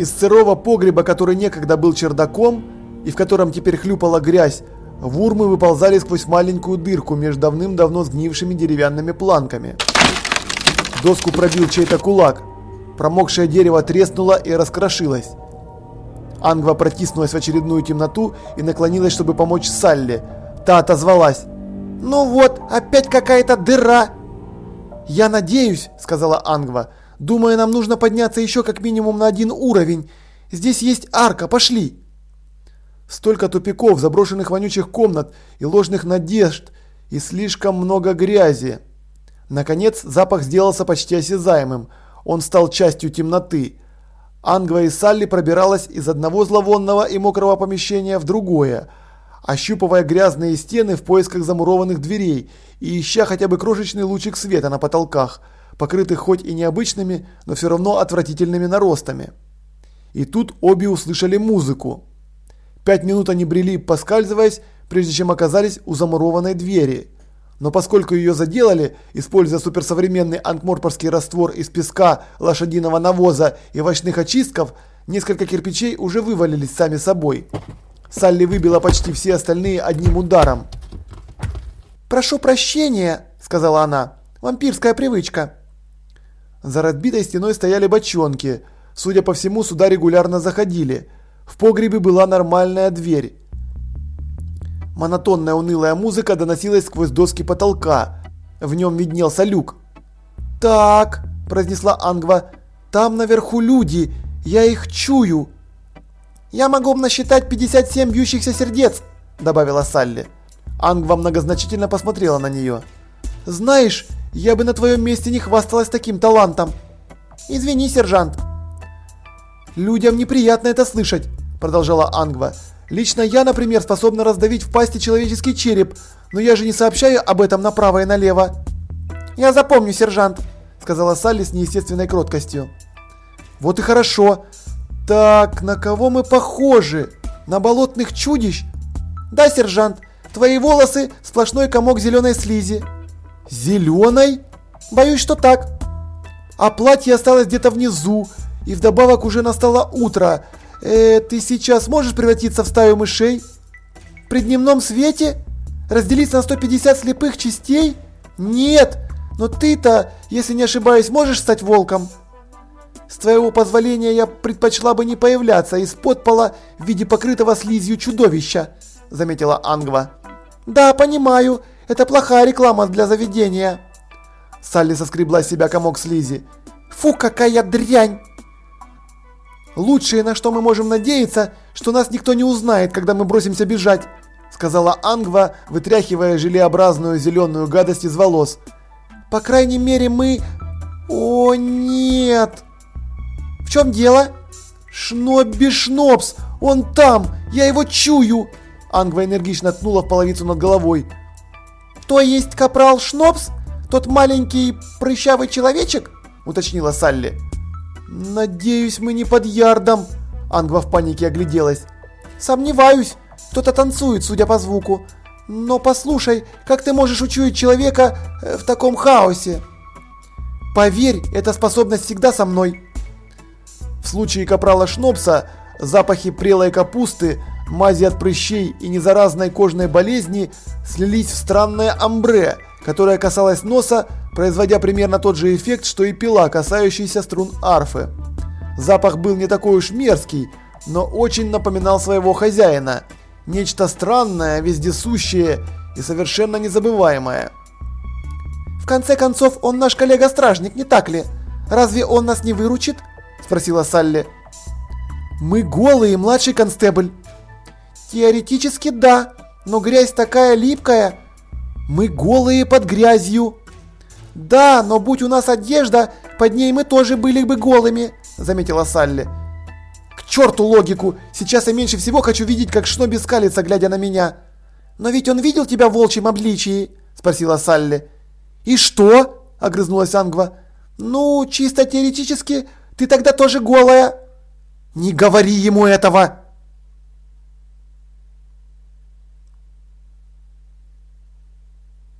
Из сырого погреба, который некогда был чердаком и в котором теперь хлюпала грязь, вурмы выползали сквозь маленькую дырку между давным-давно сгнившими деревянными планками. Доску пробил чей-то кулак. Промокшее дерево треснуло и раскрошилось. Ангва протиснулась в очередную темноту и наклонилась, чтобы помочь Салли. Та отозвалась. «Ну вот, опять какая-то дыра!» «Я надеюсь», — сказала Ангва. «Думаю, нам нужно подняться еще как минимум на один уровень. Здесь есть арка, пошли!» Столько тупиков, заброшенных вонючих комнат и ложных надежд, и слишком много грязи. Наконец, запах сделался почти осязаемым. Он стал частью темноты. Ангва и Салли пробиралась из одного зловонного и мокрого помещения в другое, ощупывая грязные стены в поисках замурованных дверей и ища хотя бы крошечный лучик света на потолках, покрытых хоть и необычными, но все равно отвратительными наростами. И тут обе услышали музыку. Пять минут они брели, поскальзываясь, прежде чем оказались у замурованной двери – но поскольку ее заделали, используя суперсовременный антморпорский раствор из песка, лошадиного навоза и овощных очистков, несколько кирпичей уже вывалились сами собой. Салли выбила почти все остальные одним ударом. «Прошу прощения», — сказала она, — «вампирская привычка». За разбитой стеной стояли бочонки. Судя по всему, сюда регулярно заходили. В погребе была нормальная дверь. Монотонная унылая музыка доносилась сквозь доски потолка. В нем виднелся люк. «Так», – произнесла Ангва, – «там наверху люди, я их чую». «Я могу насчитать 57 бьющихся сердец», – добавила Салли. Ангва многозначительно посмотрела на нее. «Знаешь, я бы на твоем месте не хвасталась таким талантом». «Извини, сержант». «Людям неприятно это слышать», – продолжала Ангва. Лично я, например, способна раздавить в пасти человеческий череп, но я же не сообщаю об этом направо и налево. Я запомню, сержант, сказала Салли с неестественной кроткостью. Вот и хорошо. Так, на кого мы похожи? На болотных чудищ? Да, сержант. Твои волосы сплошной комок зеленой слизи. Зеленой? Боюсь, что так. А платье осталось где-то внизу, и вдобавок уже настало утро. Э, ты сейчас можешь превратиться в стаю мышей? При дневном свете? Разделиться на 150 слепых частей? Нет! Но ты-то, если не ошибаюсь, можешь стать волком? С твоего позволения я предпочла бы не появляться из-под пола в виде покрытого слизью чудовища, заметила Ангва. Да, понимаю, это плохая реклама для заведения. Салли соскребла с себя комок слизи. Фу, какая дрянь! Лучшее, на что мы можем надеяться, что нас никто не узнает, когда мы бросимся бежать», сказала Ангва, вытряхивая желеобразную зеленую гадость из волос. «По крайней мере, мы... О, нет!» «В чем дело?» «Шнобби Шнобс! Он там! Я его чую!» Ангва энергично ткнула в половицу над головой. «То есть капрал Шнобс? Тот маленький прыщавый человечек?» уточнила Салли. «Надеюсь, мы не под ярдом!» Ангва в панике огляделась. «Сомневаюсь. Кто-то танцует, судя по звуку. Но послушай, как ты можешь учуять человека э, в таком хаосе?» «Поверь, эта способность всегда со мной!» В случае капрала Шнопса запахи прелой капусты, мази от прыщей и незаразной кожной болезни слились в странное амбре, которое касалось носа, производя примерно тот же эффект, что и пила, касающаяся струн арфы. Запах был не такой уж мерзкий, но очень напоминал своего хозяина. Нечто странное, вездесущее и совершенно незабываемое. «В конце концов, он наш коллега-стражник, не так ли? Разве он нас не выручит?» – спросила Салли. «Мы голые, младший констебль». «Теоретически да, но грязь такая липкая». «Мы голые под грязью», «Да, но будь у нас одежда, под ней мы тоже были бы голыми», – заметила Салли. «К черту логику! Сейчас я меньше всего хочу видеть, как Шноби скалится, глядя на меня». «Но ведь он видел тебя в волчьем обличии?» – спросила Салли. «И что?» – огрызнулась Ангва. «Ну, чисто теоретически, ты тогда тоже голая». «Не говори ему этого!»